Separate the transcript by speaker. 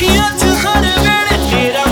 Speaker 1: Kia 200 minute,